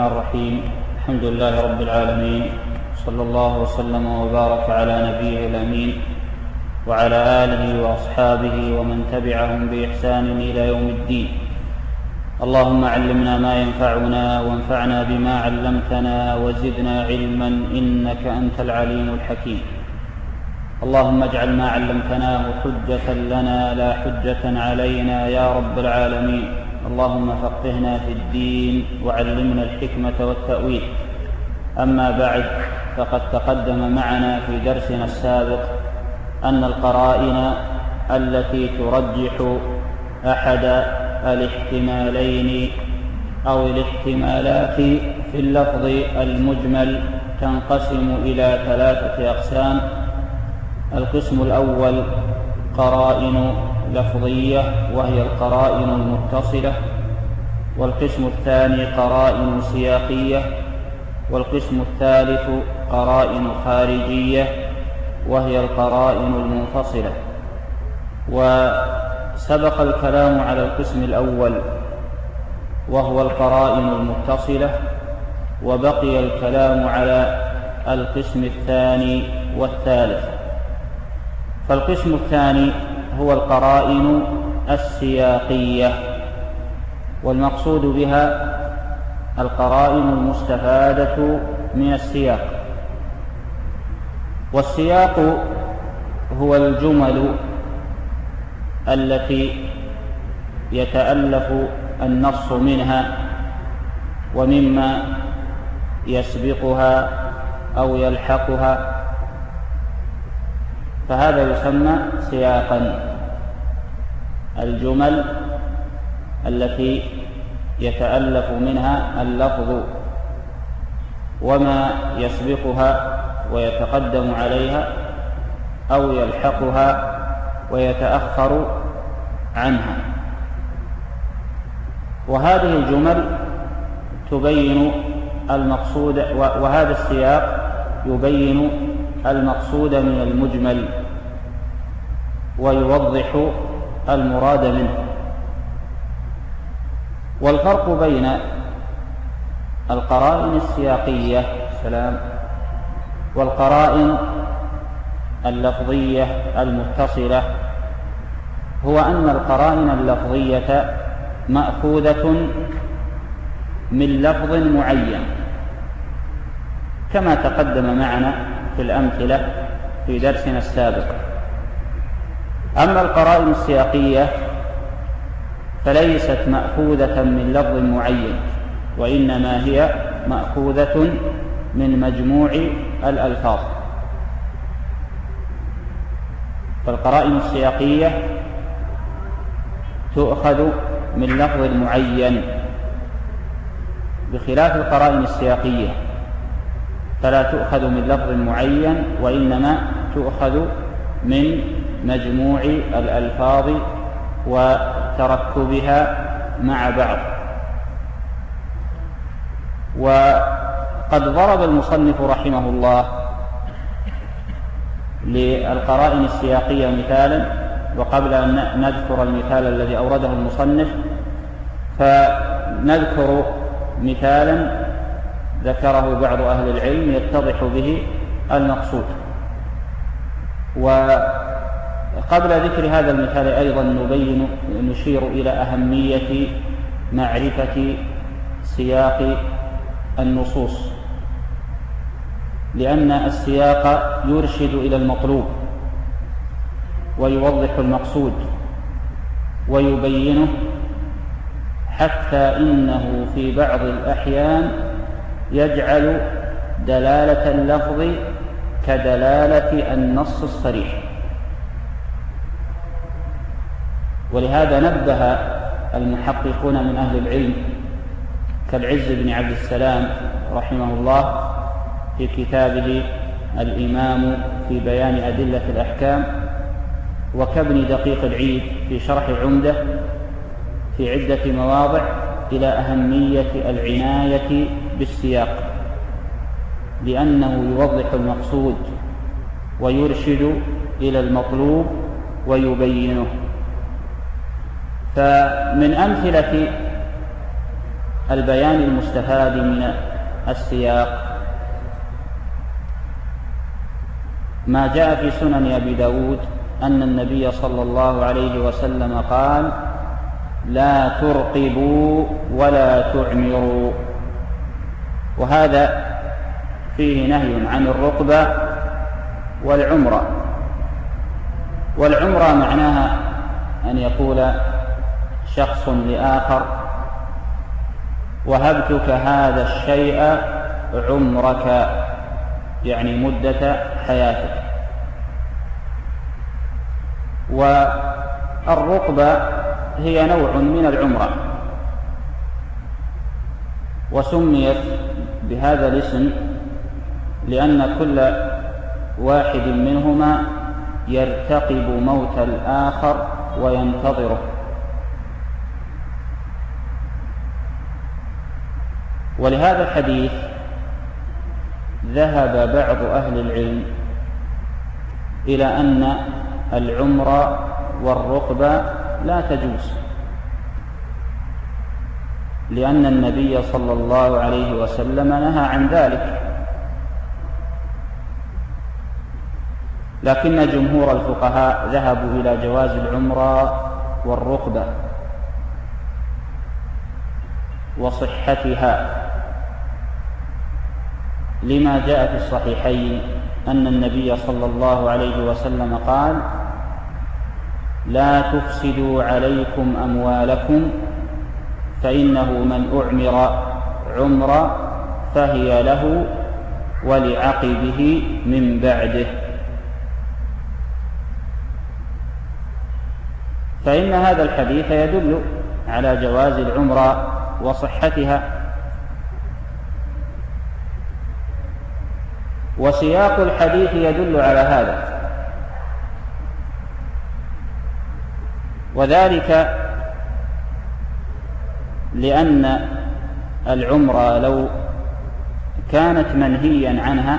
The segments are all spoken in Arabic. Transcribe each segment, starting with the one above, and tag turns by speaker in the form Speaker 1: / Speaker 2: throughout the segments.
Speaker 1: الرحيم. الحمد لله رب العالمين. صلى الله وسلم وبارك على نبيه الأمين وعلى آله وأصحابه ومن تبعهم بإحسان إلى يوم الدين. اللهم علمنا ما ينفعنا وانفعنا بما علمتنا وزدنا علما إنك أنت العليم الحكيم. اللهم اجعل ما علمتناه حجة لنا لا حجة علينا يا رب العالمين. اللهم فقهنا في الدين وعلمنا الحكمة والتأويل. أما بعد فقد تقدم معنا في درسنا السابق أن القرائن التي ترجح أحد الاحتمالين أو الاحتمالات في اللفظ المجمل تنقسم إلى ثلاثة أقسام. القسم الأول قرائن لفظية وهي القرائن المتصلة والقسم الثاني قرائن سياقية والقسم الثالث قرائن خارجية وهي القرائن المنفصلة. وسبق الكلام على القسم الأول وهو القرائن المتصلة وبقي الكلام على القسم الثاني والثالث. فالقسم الثاني هو القرائن السياقية والمقصود بها القرائن المستفادة من السياق. والسياق هو الجمل التي يتألف النص منها ومما يسبقها أو يلحقها فهذا يسمى سياقا. الجمل التي يتألف منها اللفظ وما يسبقها ويتقدم عليها أو يلحقها ويتأخر عنها. وهذه الجمل تبين المقصود وهذا السياق يبين المقصود من المجمل ويوضح المراد منه. والفرق بين القرائن السياقية سلام والقرائن اللفظية المتصلة هو أن القرائن اللفظية مأخوذة من لفظ معين كما تقدم معنا في الأمثلة في درسنا السابق. أما القرائن السياقية فليست مأخوذة من لفظ معين وإنما هي مأخوذة من مجموع الألفاظ. فالقرائن السياقية تؤخذ من لفظ معين بخلاف القرائن السياقية. فلا تؤخذ من لفظ معين وإنما تؤخذ من مجموع الألفاظ وتركبها مع بعض. وقد ضرب المصنف رحمه الله للقرائن السياقية مثالا وقبل أن نذكر المثال الذي أورده المصنف فنذكر مثالا ذكره بعض أهل العلم يتضح به المقصود. وقبل ذكر هذا المثال أيضا نبين نشير إلى أهمية معرفة سياق النصوص لأن السياق يرشد إلى المطلوب ويوضح المقصود ويبينه حتى إنه في بعض الأحيان يجعل دلالة اللفظ كدلالة النص الصريح. ولهذا نبه المحققون من أهل العلم كالعز بن عبد السلام رحمه الله في كتابه الإمام في بيان أدلة الأحكام وكابن دقيق العيد في شرح عمده في عدة مواضع إلى أهمية العناية بالسياق لأنه يوضح المقصود ويرشد إلى المطلوب ويبينه. فمن أمثلة البيان المستفاد من السياق ما جاء في سنن أبي داود أن النبي صلى الله عليه وسلم قال لا ترقبوا ولا تعمروا. وهذا فيه نهي عن الرقبة والعمرة. والعمرة معناها أن يقول شخص لآخر وهبتك هذا الشيء عمرك يعني مدة حياتك. والرقبة هي نوع من العمرة. وسميت بهذا الاسم لأن كل واحد منهما يرتقب موت الآخر وينتظره. ولهذا الحديث ذهب بعض أهل العلم إلى أن العمر والرقبة لا تجوز. لأن النبي صلى الله عليه وسلم نهى عن ذلك. لكن جمهور الفقهاء ذهبوا إلى جواز العمرة والرقبة وصحتها. لما جاء في الصحيحين أن النبي صلى الله عليه وسلم قال لا تفسدوا عليكم أموالكم فإنه من أعمر عمرا فهي له ولعقبه من بعده. فإن هذا الحديث يدل على جواز العمرة وصحتها. وسياق الحديث يدل على هذا. وذلك لأن العمرة لو كانت منهيا عنها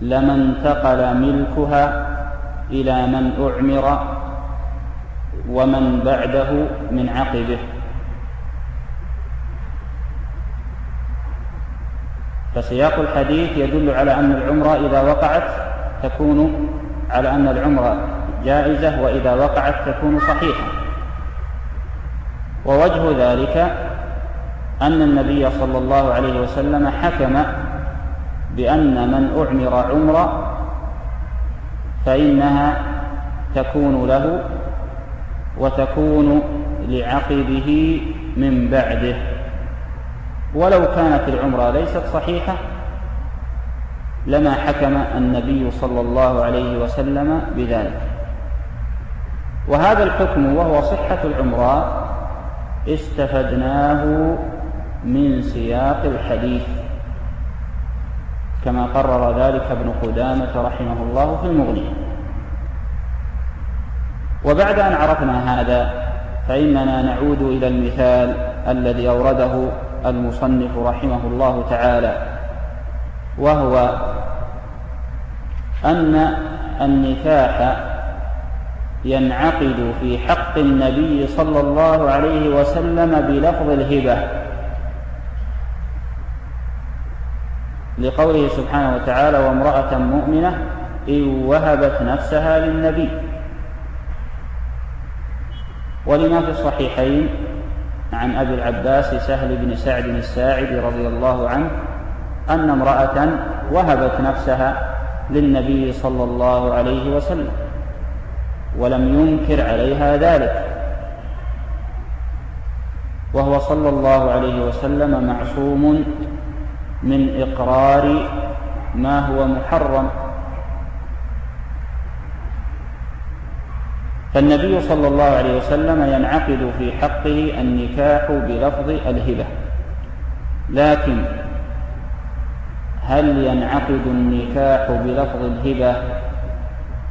Speaker 1: لما انتقل ملكها إلى من أعمر ومن بعده من عقبه. فسياق الحديث يدل على أن العمرة إذا وقعت تكون على أن العمرة جائزة وإذا وقعت تكون صحيحة. ووجه ذلك أن النبي صلى الله عليه وسلم حكم بأن من أعمر عمرة فإنها تكون له وتكون لعقبه من بعده. ولو كانت العمرة ليست صحيحة لما حكم النبي صلى الله عليه وسلم بذلك. وهذا الحكم وهو صحة العمرة استفدناه من سياق الحديث كما قرر ذلك ابن قدامة رحمه الله في المغني. وبعد أن عرفنا هذا فإننا نعود إلى المثال الذي أورده المصنف رحمه الله تعالى. وهو أن النكاح ينعقد في حق النبي صلى الله عليه وسلم بلفظ الهبة. لقوله سبحانه وتعالى وامرأة مؤمنة إن وهبت نفسها للنبي. ولما في الصحيحين عن أبي العباس سهل بن سعد الساعدي رضي الله عنه أن امرأة وهبت نفسها للنبي صلى الله عليه وسلم ولم ينكر عليها ذلك وهو صلى الله عليه وسلم معصوم من إقرار ما هو محرم. فالنبي صلى الله عليه وسلم ينعقد في حقه النكاح بلفظ الهبة لكن هل ينعقد النكاح بلفظ الهبة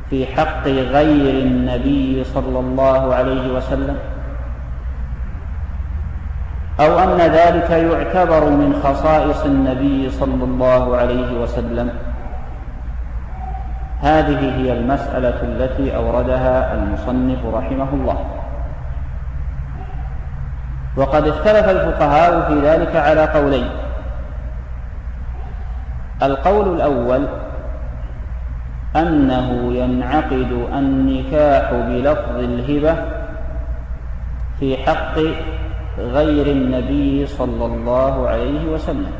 Speaker 1: في حق غير النبي صلى الله عليه وسلم؟ أو أن ذلك يعتبر من خصائص النبي صلى الله عليه وسلم؟ هذه هي المسألة التي أوردها المصنف رحمه الله. وقد اختلف الفقهاء في ذلك على قولين. القول الأول أنه ينعقد النكاح بلفظ الهبة في حق غير النبي صلى الله عليه وسلم.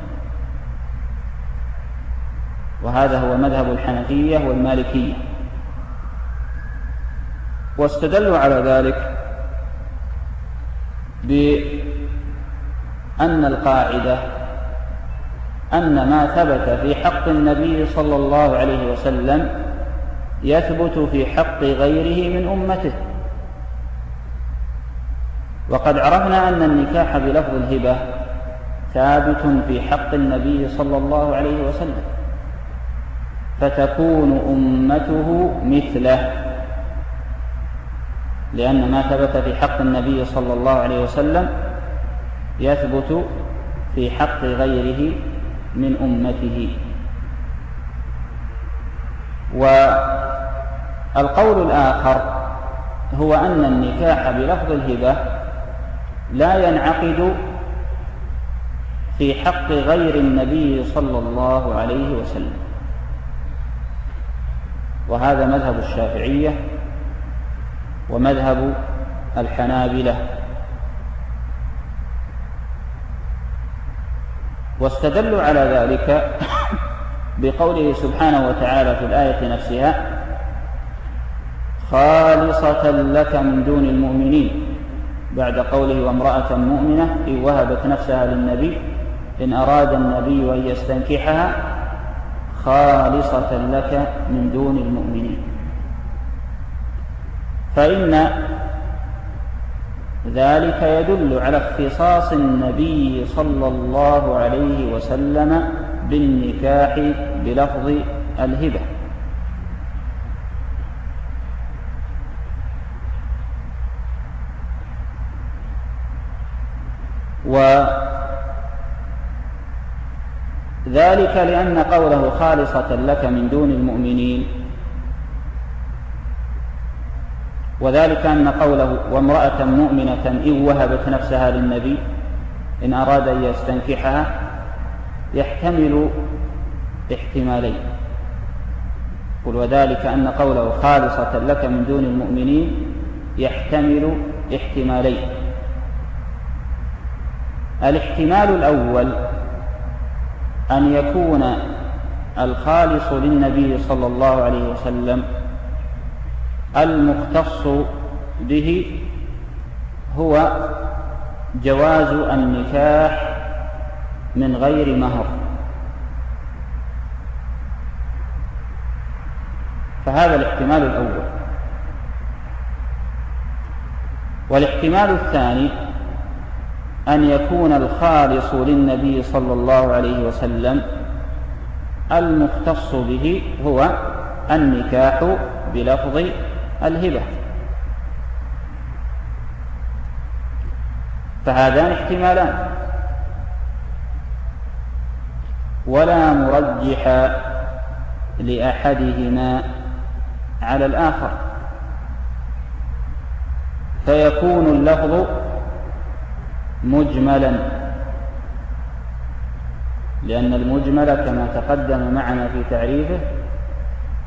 Speaker 1: وهذا هو مذهب الحنفية والمالكية. واستدلوا على ذلك بأن القاعدة أن ما ثبت في حق النبي صلى الله عليه وسلم يثبت في حق غيره من أمته. وقد عرفنا أن النكاح بلفظ الهبة ثابت في حق النبي صلى الله عليه وسلم فتكون أمته مثله لأن ما ثبت في حق النبي صلى الله عليه وسلم يثبت في حق غيره من أمته. والقول الآخر هو أن النكاح بلفظ الهبة لا ينعقد في حق غير النبي صلى الله عليه وسلم. وهذا مذهب الشافعية ومذهب الحنابلة. واستدلوا على ذلك بقوله سبحانه وتعالى في الآية نفسها خالصة لك من دون المؤمنين بعد قوله وامرأة مؤمنة إن وهبت نفسها للنبي إن أراد النبي أن يستنكحها خالصة لك من دون المؤمنين. فإن ذلك يدل على اختصاص النبي صلى الله عليه وسلم بالنكاح بلفظ الهبة. وذلك لأن قوله خالصة لك من دون المؤمنين وذلك أن قوله وامرأة مؤمنة إن وهبت نفسها للنبي إن أراد أن يستنكحها يحتمل احتمالين. قل وذلك أن قوله خالصة لك من دون المؤمنين يحتمل احتمالين. الاحتمال الأول أن يكون الخالص للنبي صلى الله عليه وسلم المختص به هو جواز النكاح من غير مهر. فهذا الاحتمال الأول. والاحتمال الثاني أن يكون الخالص للنبي صلى الله عليه وسلم المختص به هو النكاح بلفظ الهبة فهذان احتمالان. ولا مرجح لأحدهما على الآخر. فيكون اللفظ مجملا. لأن المجمل كما تقدم معنا في تعريفه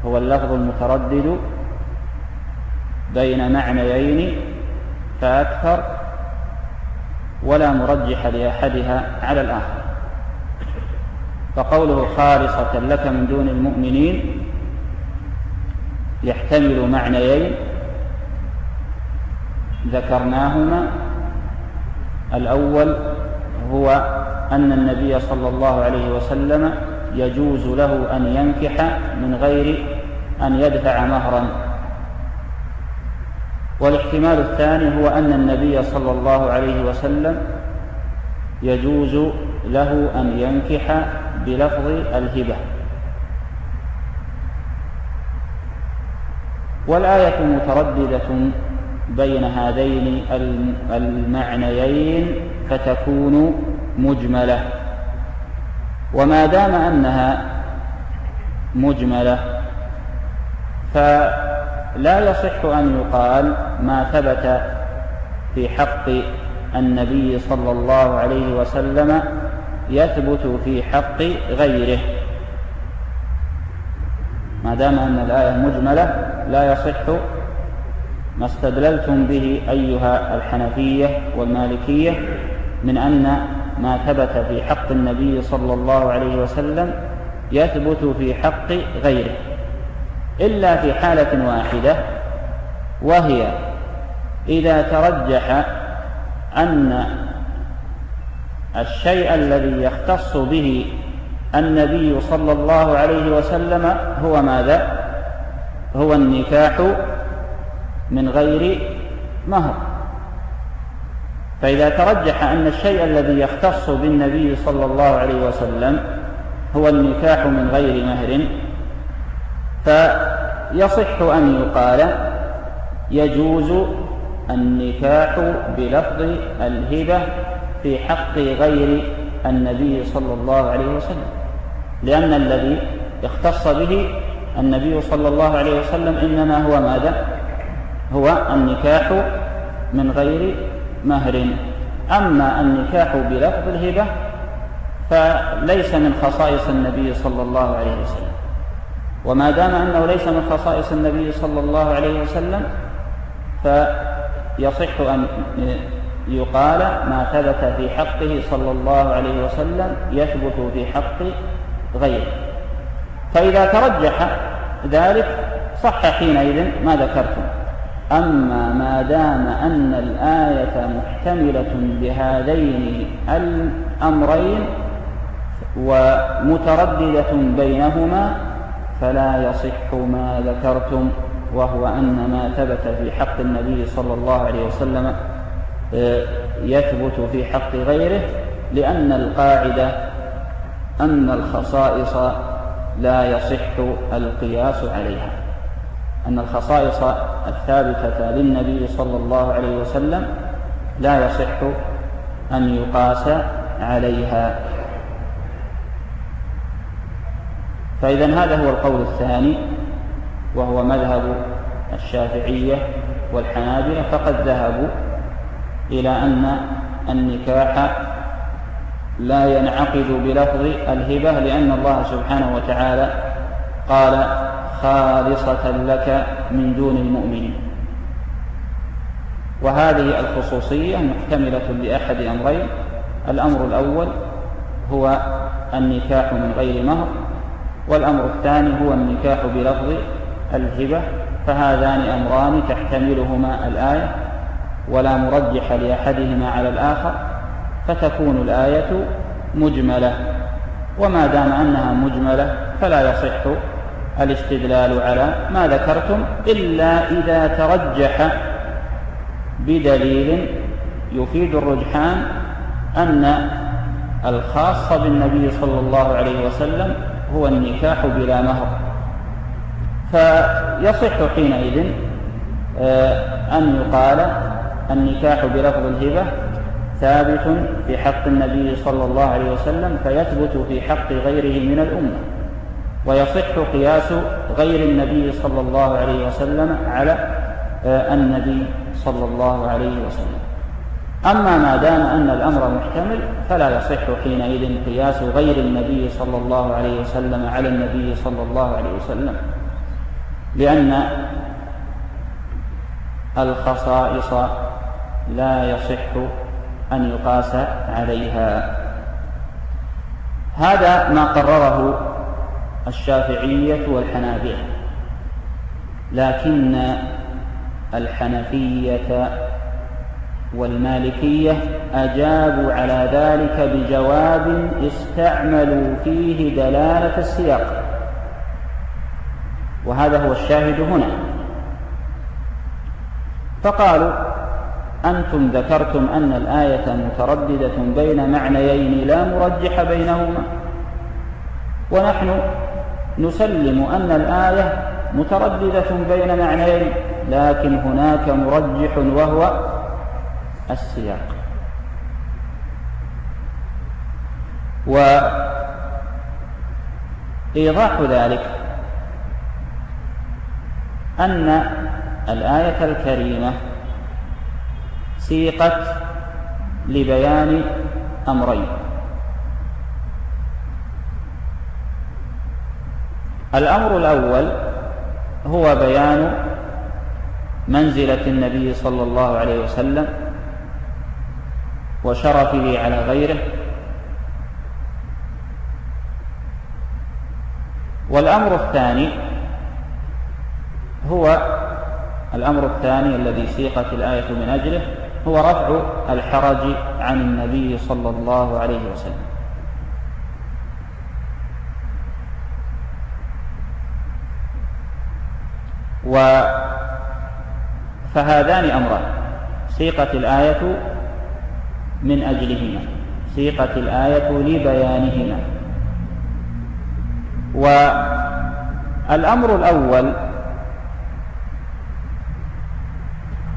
Speaker 1: هو اللفظ المتردد بين معنيين فأكثر ولا مرجح لأحدها على الآخر. فقوله خالصة لك من دون المؤمنين يحتمل معنيين ذكرناهما. الأول هو أن النبي صلى الله عليه وسلم يجوز له أن ينكح من غير أن يدفع مهرا. والاحتمال الثاني هو أن النبي صلى الله عليه وسلم يجوز له أن ينكح بلفظ الهبة. والآية مترددة بين هذين المعنيين فتكون مجملة. وما دام أنها مجملة فلا يصح أن يقال ما ثبت في حق النبي صلى الله عليه وسلم يثبت في حق غيره. ما دام أن الآية مجملة لا يصح ما استدللتم به أيها الحنفية والمالكية من أن ما ثبت في حق النبي صلى الله عليه وسلم يثبت في حق غيره. إلا في حالة واحدة وهي إذا ترجح أن الشيء الذي يختص به النبي صلى الله عليه وسلم هو ماذا؟ هو النكاح من غير مهر. فإذا ترجح أن الشيء الذي يختص بالنبي صلى الله عليه وسلم هو النكاح من غير مهر فيصح أن يقال يجوز النكاح بلفظ الهبة في حق غير النبي صلى الله عليه وسلم لأن الذي اختص به النبي صلى الله عليه وسلم إنما هو ماذا؟ هو النكاح من غير مهر أما النكاح بلفظ الهبة فليس من خصائص النبي صلى الله عليه وسلم وما دام أنه ليس من خصائص النبي صلى الله عليه وسلم فيصح أن يقال ما ثبت في حقه صلى الله عليه وسلم يثبت في حق غيره. فإذا ترجح ذلك صح حينئذ ما ذكرتم. أما ما دام أن الآية محتملة بهذين الأمرين ومترددة بينهما فلا يصح ما ذكرتم وهو أن ما ثبت في حق النبي صلى الله عليه وسلم آه، يثبت في حق غيره لأن القاعدة أن الخصائص لا يصح القياس عليها. أن الخصائص الثابتة للنبي صلى الله عليه وسلم لا يصح أن يقاس عليها. فإذا هذا هو القول الثاني وهو مذهب الشافعية والحنابلة فقد ذهبوا إلى أن النكاح لا ينعقد بلفظ الهبة لأن الله سبحانه وتعالى قال خالصة لك من دون المؤمنين. وهذه الخصوصية محتملة لأحد أمرين. الأمر الأول هو النكاح من غير مهر. والأمر الثاني هو النكاح بلفظ الهبة فهذان أمران تحتملهما الآية ولا مرجح لأحدهما على الآخر فتكون الآية مجملة. وما دام أنها مجملة فلا يصح الاستدلال على ما ذكرتم إلا إذا ترجح بدليل يفيد الرجحان أن الخاص بالنبي صلى الله عليه وسلم هو النكاح بلا مهر. فيصح حينئذ آه، أن يقال النكاح بلفظ الهبة ثابت في حق النبي صلى الله عليه وسلم فيثبت في حق غيره من الأمة. ويصح قياس غير النبي صلى الله عليه وسلم على آه، النبي صلى الله عليه وسلم. أما ما دام أن الأمر محتمل فلا يصح حينئذ قياس غير النبي صلى الله عليه وسلم على النبي صلى الله عليه وسلم. لأن الخصائص لا يصح أن يقاس عليها. هذا ما قرره الشافعية والحنابلة. لكن الحنفية والمالكية أجابوا على ذلك بجواب استعملوا فيه دلالة السياق. وهذا هو الشاهد هنا. فقالوا أنتم ذكرتم أن الآية مترددة بين معنيين لا مرجح بينهما. ونحن نسلم أن الآية مترددة بين معنيين لكن هناك مرجح وهو السياق. وإيضاح ذلك أن الآية الكريمة سيقت لبيان أمرين. الأمر الأول هو بيان منزلة النبي صلى الله عليه وسلم وشرفه على غيره. والأمر الثاني هو الأمر الثاني الذي سيقت الآية من أجله هو رفع الحرج عن النبي صلى الله عليه وسلم. و فهذان أمران. سيقت الآية من أجلهما. سيقت الآية لبيانهما. والأمر الأول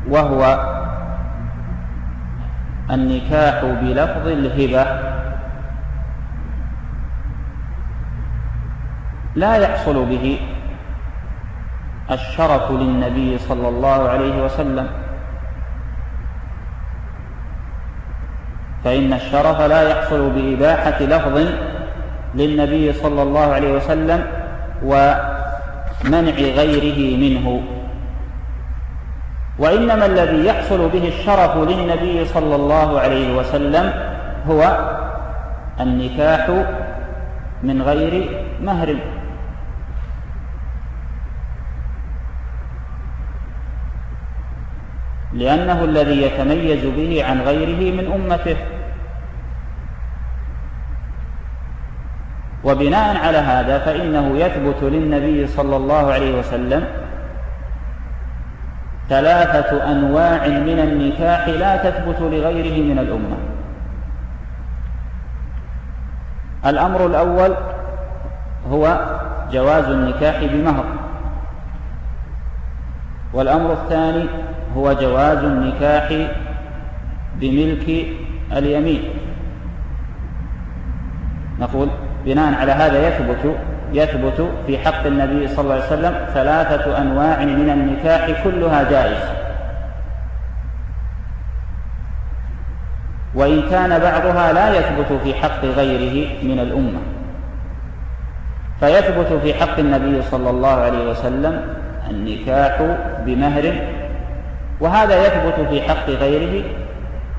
Speaker 1: وهو النكاح بلفظ الهبة. لا يحصل به الشرف للنبي صلى الله عليه وسلم. فإن الشرف لا يحصل بإباحة لفظ للنبي صلى الله عليه وسلم ومنع غيره منه. وإنما الذي يحصل به الشرف للنبي صلى الله عليه وسلم هو النكاح من غير مهر. لأنه الذي يتميز به عن غيره من أمته. وبناء على هذا فإنه يثبت للنبي صلى الله عليه وسلم ثلاثة أنواع من النكاح لا تثبت لغيره من الأمة. الأمر الأول هو جواز النكاح بمهر. والأمر الثاني هو جواز النكاح بملك اليمين. نقول بناء على هذا يثبت يثبت في حق النبي صلى الله عليه وسلم ثلاثة أنواع من النكاح كلها جائزة وإن كان بعضها لا يثبت في حق غيره من الأمة. فيثبت في حق النبي صلى الله عليه وسلم النكاح بمهر وهذا يثبت في حق غيره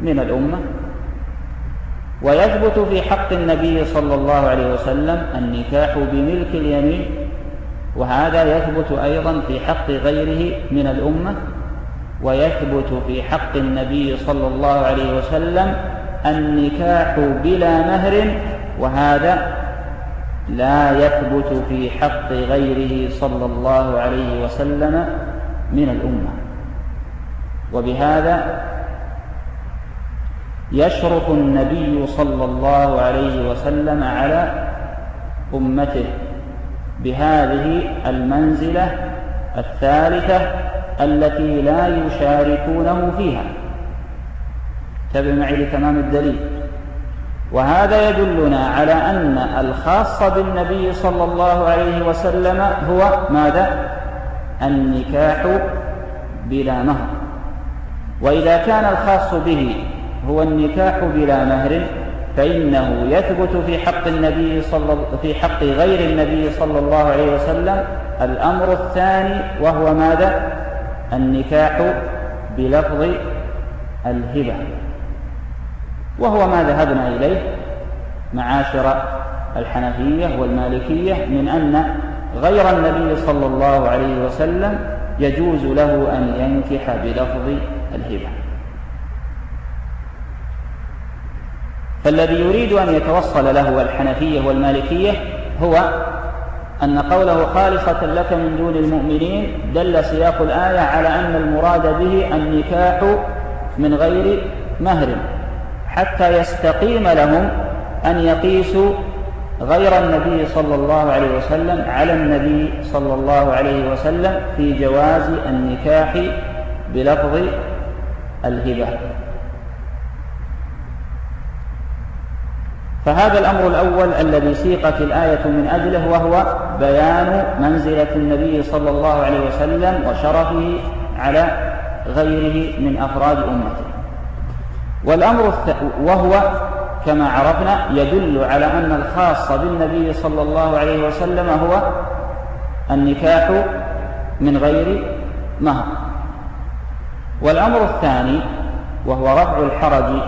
Speaker 1: من الأمة ويثبت في حق النبي صلى الله عليه وسلم النكاح بملك اليمين وهذا يثبت أيضا في حق غيره من الأمة ويثبت في حق النبي صلى الله عليه وسلم النكاح بلا مهر وهذا لا يثبت في حق غيره صلى الله عليه وسلم من الأمة. وبهذا يشرف النبي صلى الله عليه وسلم على أمته بهذه المنزلة الثالثة التي لا يشاركونه فيها. تبع معي لتمام الدليل. وهذا يدلنا على أن الخاص بالنبي صلى الله عليه وسلم هو ماذا؟ النكاح بلا مهر. وإذا كان الخاص به هو النكاح بلا مهر فإنه يثبت في حق النبي صلى في حق غير النبي صلى الله عليه وسلم الأمر الثاني وهو ماذا؟ النكاح بلفظ الهبة وهو ما ذهبنا إليه معاشر الحنفية والمالكية من أن غير النبي صلى الله عليه وسلم يجوز له أن ينكح بلفظ الهبة فالذي يريد أن يتوصل له الحنفية والمالكية هو أن قوله خالصة لك من دون المؤمنين دل سياق الآية على أن المراد به النكاح من غير مهر حتى يستقيم لهم أن يقيسوا غير النبي صلى الله عليه وسلم على النبي صلى الله عليه وسلم في جواز النكاح بلفظ الهبة. فهذا الأمر الأول الذي سيقت الآية من أجله وهو بيان منزلة النبي صلى الله عليه وسلم وشرفه على غيره من أفراد أمته. والأمر وهو كما عرفنا يدل على أن الخاص بالنبي صلى الله عليه وسلم هو النكاح من غير مهر. والأمر الثاني وهو رفع الحرج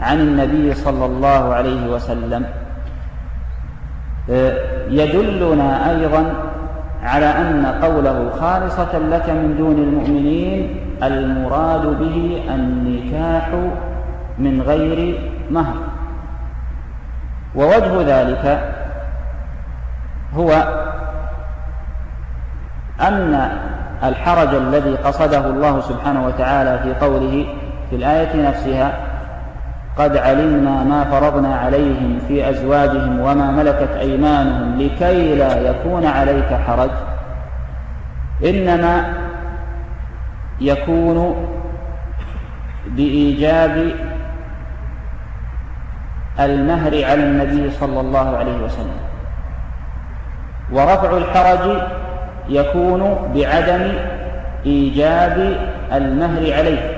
Speaker 1: عن النبي صلى الله عليه وسلم آه، يدلنا أيضا على أن قوله خالصة لك من دون المؤمنين المراد به النكاح من غير مهر. ووجه ذلك هو أن الحرج الذي قصده الله سبحانه وتعالى في قوله في الآية نفسها قد علمنا ما فرضنا عليهم في أزواجهم وما ملكت أيمانهم لكي لا يكون عليك حرج. إنما يكون بإيجاب المهر على النبي صلى الله عليه وسلم. ورفع الحرج يكون بعدم إيجاب المهر عليه.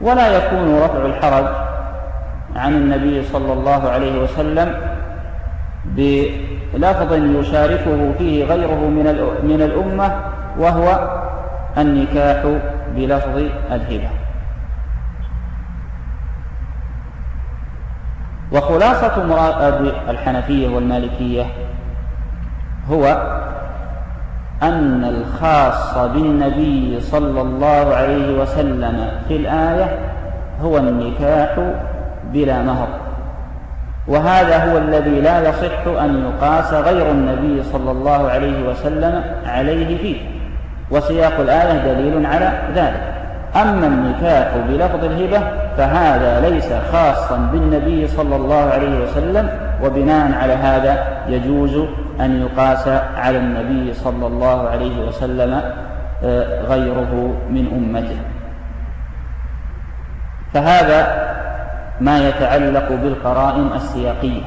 Speaker 1: ولا يكون رفع الحرج عن النبي صلى الله عليه وسلم بلفظ يشاركه فيه غيره من من الأمة وهو النكاح بلفظ الهبة. وخلاصة مراد الحنفية والمالكية هو أن الخاص بالنبي صلى الله عليه وسلم في الآية هو النكاح بلا مهر. وهذا هو الذي لا يصح أن يقاس غير النبي صلى الله عليه وسلم عليه فيه. وسياق الآية دليل على ذلك. أما النكاح بلفظ الهبة فهذا ليس خاصا بالنبي صلى الله عليه وسلم وبناء على هذا يجوز أن يقاس على النبي صلى الله عليه وسلم آه، غيره من أمته. فهذا ما يتعلق بالقرائن السياقية.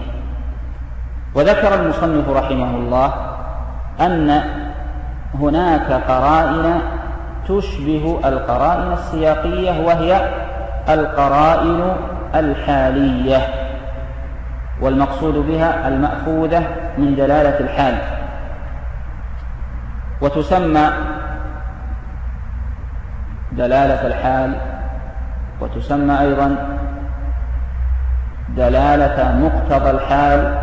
Speaker 1: وذكر المصنف رحمه الله أن هناك قرائن تشبه القرائن السياقية وهي القرائن الحالية والمقصود بها المأخوذة من دلالة الحال. وتسمى دلالة الحال وتسمى أيضا دلالة مقتضى الحال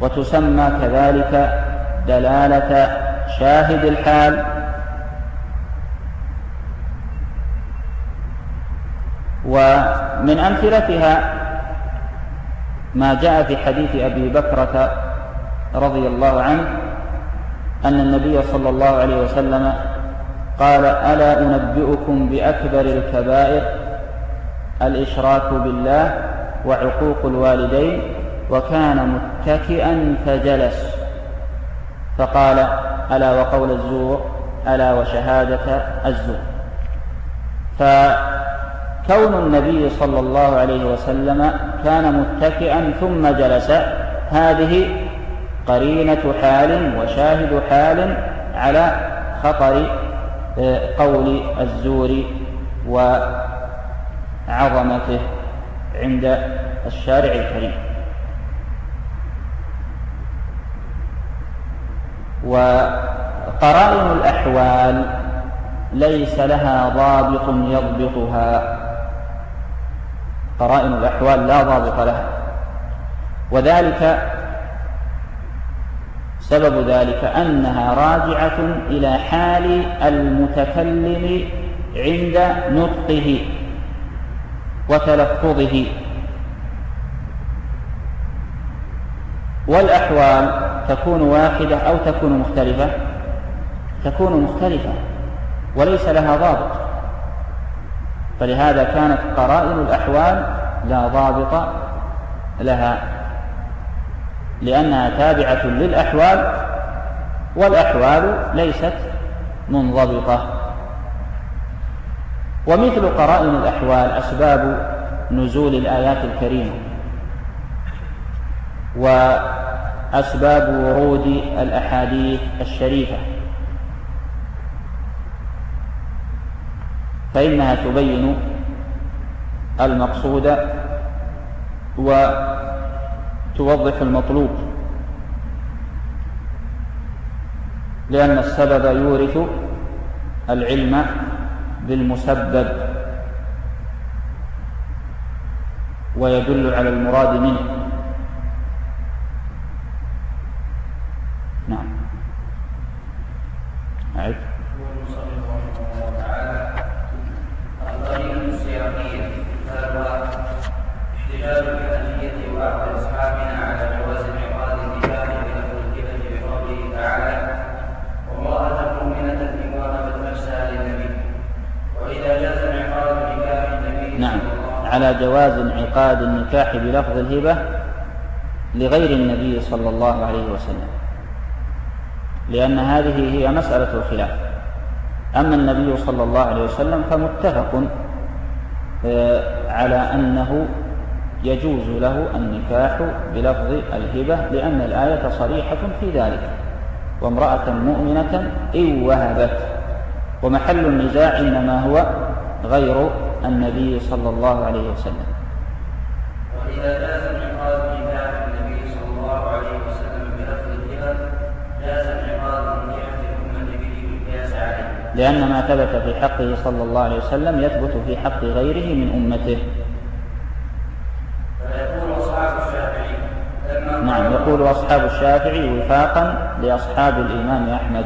Speaker 1: وتسمى كذلك دلالة شاهد الحال. ومن أمثلتها ما جاء في حديث أبي بكرة رضي الله عنه أن النبي صلى الله عليه وسلم قال ألا أنبئكم بأكبر الكبائر؟ الإشراك بالله وعقوق الوالدين وكان متكئا فجلس. فقال ألا وقول الزور ألا وشهادة الزور. كون النبي صلى الله عليه وسلم كان متكئا ثم جلس هذه قرينة حال وشاهد حال على خطر آه، قول الزور وعظمته عند الشارع الكريم. وقرائن الأحوال ليس لها ضابط يضبطها. قرائن الأحوال لا ضابط لها. وذلك سبب ذلك أنها راجعة إلى حال المتكلم عند نطقه وتلفظه. والأحوال تكون واحدة أو تكون مختلفة؟ تكون مختلفة وليس لها ضابط. فلهذا كانت قرائن الأحوال لا ضابط لها لأنها تابعة للأحوال والأحوال ليست منضبطة. ومثل قرائن الأحوال أسباب نزول الآيات الكريمة وأسباب ورود الأحاديث الشريفة. فإنها تبين المقصود وتوضح المطلوب لأن السبب يورث العلم بالمسبب ويدل على المراد منه. على جواز انعقاد النكاح بلفظ الهبة لغير النبي صلى الله عليه وسلم. لأن هذه هي مسألة الخلاف. أما النبي صلى الله عليه وسلم فمتفق آه، على أنه يجوز له النكاح بلفظ الهبة لأن الآية صريحة في ذلك. وامرأة مؤمنة إن وهبت ومحل النزاع إنما هو غير النبي صلى الله عليه وسلم. وإذا جاز انعقاد نكاح النبي صلى الله عليه وسلم بلفظ الهبة جاز انعقاد نكاح الأمة بالقياس عليه. لأن ما ثبت في حقه صلى الله عليه وسلم يثبت في حق غيره من أمته. نعم يقول أصحاب الشافعي وفاقا لأصحاب الإمام أحمد.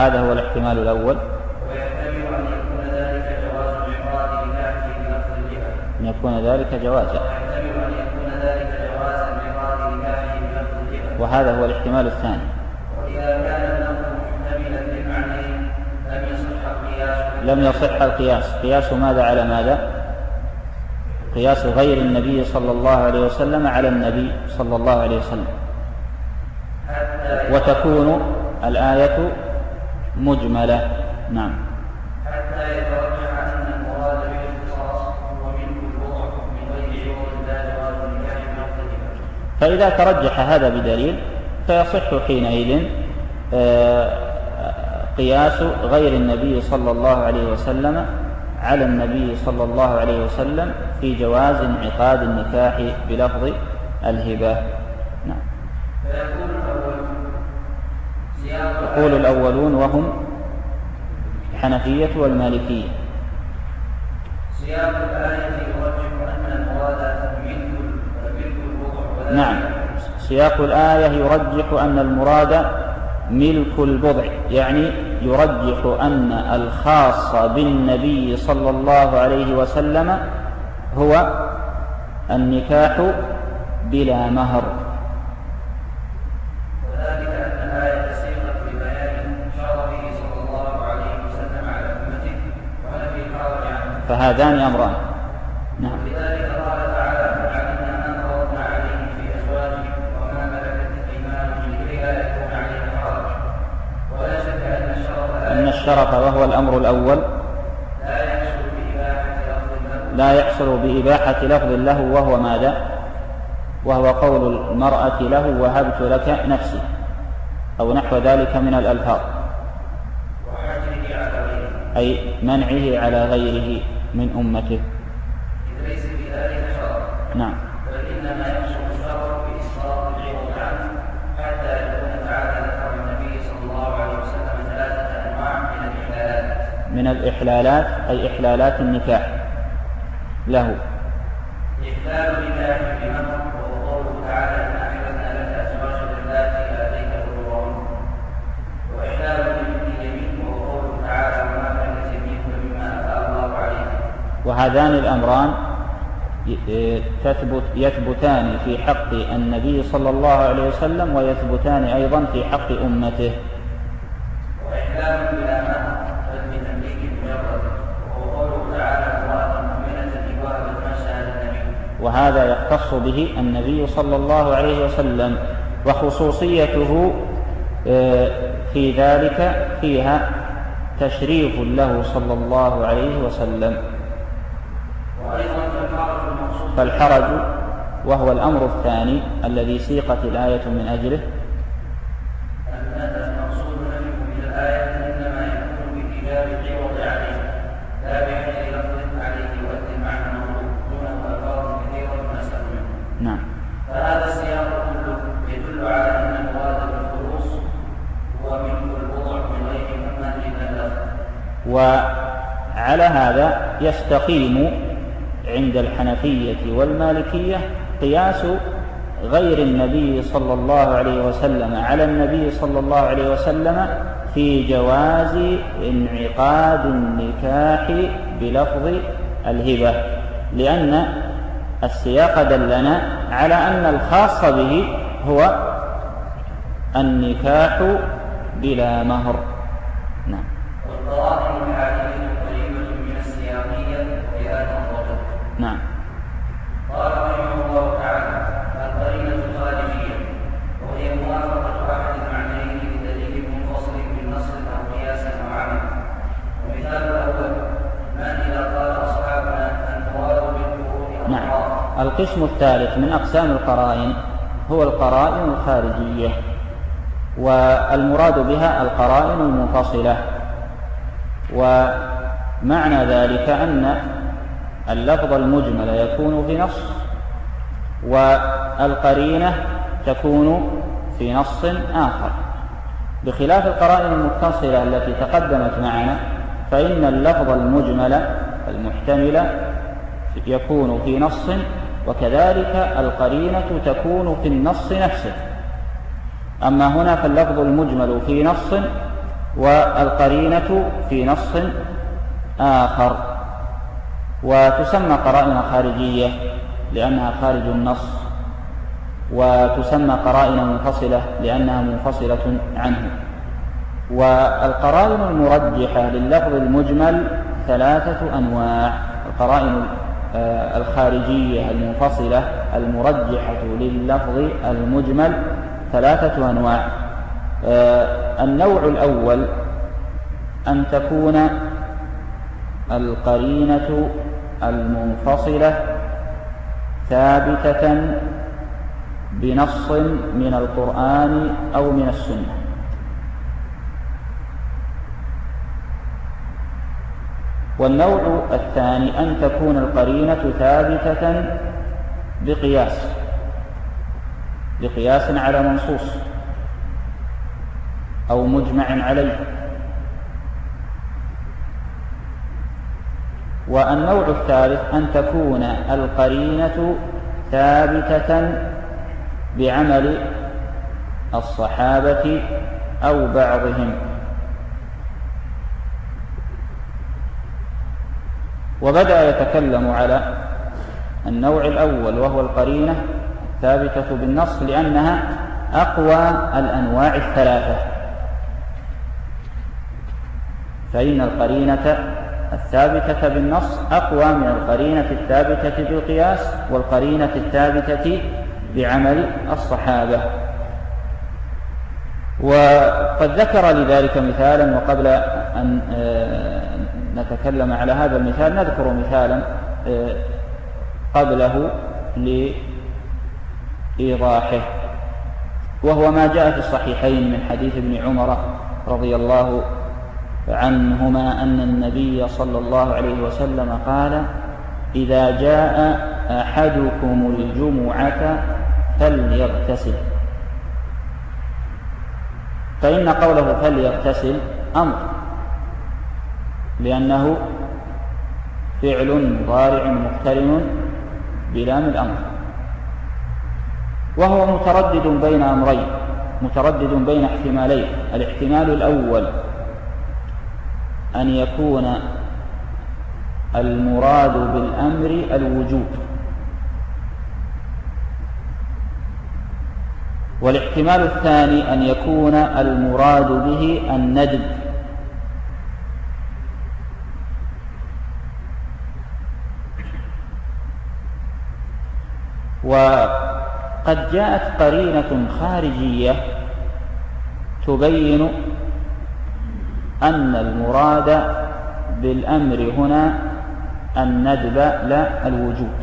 Speaker 1: وهذا هو الاحتمال الأول. ويحتمل أن يكون ذلك جواز انعقاد نكاحه بلفظ الجهة أن يكون ذلك جوازا. وهذا هو الاحتمال الثاني. وإذا كان اللفظ محتملا لم يصح القياس لم يصح القياس. قياس ماذا على ماذا؟ قياس غير النبي صلى الله عليه وسلم على النبي صلى الله عليه وسلم. وتكون الآية مجملة. نعم. حتى يترجح أن المراد بالاختصاص هو منه الوضع من غير عوض لا جواز النكاح فإذا ترجح هذا بدليل فيصح حينئذ آه، قياس غير النبي صلى الله عليه وسلم على النبي صلى الله عليه وسلم في جواز انعقاد النكاح بلفظ الهبة نعم يقول الأولون وهم الحنفية والمالكية. سياق الآية يرجح أن المراد نعم. سياق الآية يرجح أن المراد ملك البضع يعني يرجح أن الخاص بالنبي صلى الله عليه وسلم هو النكاح بلا مهر. فهذان أمران. نعم. قال الشرف وهو الأمر الأول. لا يحصل بإباحة لفظ له وهو ماذا؟ وهو قول المرأة له وهبت لك نفسي. أو نحو ذلك من الألفاظ. أي منعه على غيره. من أمته. ليس بذلك نعم. فإنما يحصل الشرف بإسقاط العوض عنه حتى يكون تعالى ذكر النبي صلى الله عليه وسلم ثلاثة من الإحلالات أي إحلالات النكاح. له. وهذان الأمران تثبت يثبتان في حق النبي صلى الله عليه وسلم ويثبتان أيضا في حق أمته. وإحلال بلا مهر وهذا يختص به النبي صلى الله عليه وسلم وخصوصيته آه، في ذلك فيها تشريف له صلى الله عليه وسلم. فالحرج وهو الأمر الثاني الذي سيقت الآية من أجله. وعلى هذا يستقيم عند الحنفية والمالكية قياس غير النبي صلى الله عليه وسلم على النبي صلى الله عليه وسلم في جواز انعقاد النكاح بلفظ الهبة لأن السياق دلنا على أن الخاص به هو النكاح بلا مهر. القسم الثالث من أقسام القرائن هو القرائن الخارجية والمراد بها القرائن المنفصلة. ومعنى ذلك أن اللفظ المجمل يكون في نص والقرينة تكون في نص آخر. بخلاف القرائن المتصلة التي تقدمت معنا فإن اللفظ المجمل المحتمل يكون في نص وكذلك القرينة تكون في النص نفسه. أما هنا فاللفظ المجمل في نص والقرينة في نص آخر. وتسمى قرائن خارجية لأنها خارج النص وتسمى قرائن منفصلة لأنها منفصلة عنه. والقرائن المرجحة لللفظ المجمل ثلاثة أنواع. القرائن الخارجية المنفصلة المرجحة لللفظ المجمل ثلاثة أنواع. آه، النوع الأول أن تكون القرينة المنفصلة ثابتة بنص من القرآن أو من السنة. والنوع الثاني أن تكون القرينة ثابتة بقياس بقياس على منصوص أو مجمع عليه. والنوع الثالث أن تكون القرينة ثابتة بعمل الصحابة أو بعضهم. وبدأ يتكلم على النوع الأول وهو القرينة الثابتة بالنص لأنها أقوى الأنواع الثلاثة. فإن القرينة الثابتة بالنص أقوى من القرينة الثابتة بالقياس والقرينة الثابتة بعمل الصحابة. وقد ذكر لذلك مثالا وقبل أن آه، نتكلم على هذا المثال نذكر مثالا آه، قبله لإيضاحه. وهو ما جاء في الصحيحين من حديث ابن عمر رضي الله عنهما أن النبي صلى الله عليه وسلم قال إذا جاء أحدكم الجمعة فليغتسل. فإن قوله فليغتسل أمر. لأنه فعل مضارع مقترن بلام الأمر وهو متردد بين أمرين متردد بين احتمالين. الاحتمال الأول أن يكون المراد بالأمر الوجوب. والاحتمال الثاني أن يكون المراد به الندب وقد جاءت قرينة خارجية تبين أن المراد بالأمر هنا الندب لا الوجوب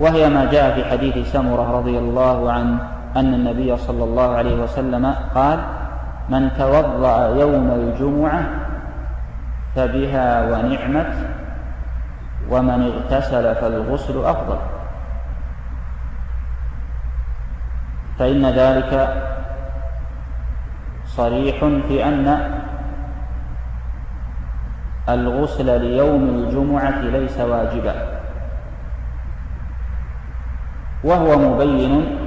Speaker 1: وهي ما جاء في حديث سمرة رضي الله عنه أن النبي صلى الله عليه وسلم قال من توضأ يوم الجمعة فبها ونعمت ومن اغتسل فالغسل أفضل. فإن ذلك صريح في أن الغسل ليوم الجمعة ليس واجبا. وهو مبين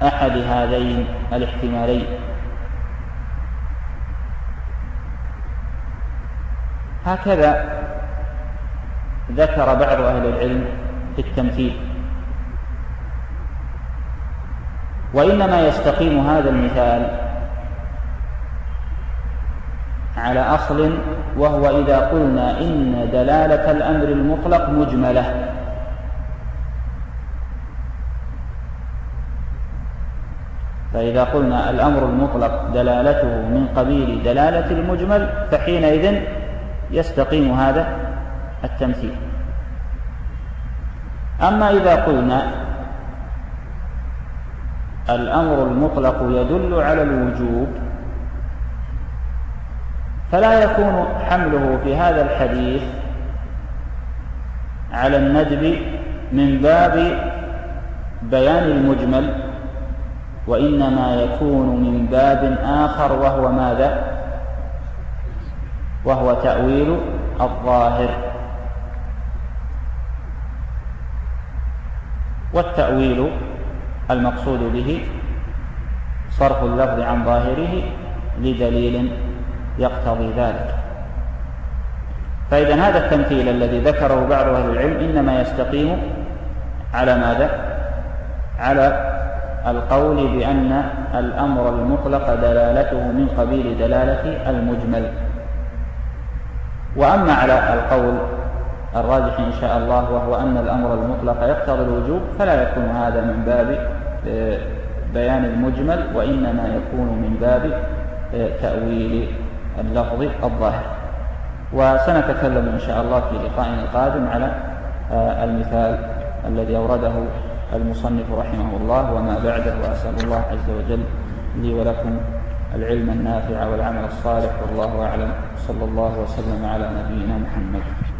Speaker 1: لأحد هذين الاحتمالين. هكذا ذكر بعض أهل العلم في التمثيل. وإنما يستقيم هذا المثال على أصل وهو إذا قلنا إن دلالة الأمر المطلق مجملة. فإذا قلنا الأمر المطلق دلالته من قبيل دلالة المجمل فحينئذ يستقيم هذا التمثيل أما إذا قلنا الأمر المطلق يدل على الوجوب فلا يكون حمله في هذا الحديث على الندب من باب بيان المجمل وإنما يكون من باب آخر وهو ماذا؟ وهو تأويل الظاهر. والتأويل المقصود به صرف اللفظ عن ظاهره لدليل يقتضي ذلك. فإذا هذا التمثيل الذي ذكره بعض أهل العلم إنما يستقيم على ماذا؟ على القول بأن الأمر المطلق دلالته من قبيل دلالة المجمل. وأما على القول الراجح إن شاء الله وهو أن الأمر المطلق يقتضي الوجوب فلا يكون هذا من باب آه، بيان المجمل وإنما يكون من باب آه، تأويل اللفظ الظاهر. وسنتكلم إن شاء الله في لقائنا القادم على آه، المثال الذي أورده المصنف رحمه الله وما بعده وأسأل الله عز وجل لي ولكم العلم النافع والعمل الصالح والله أعلم. صلى الله وسلم على نبينا محمد.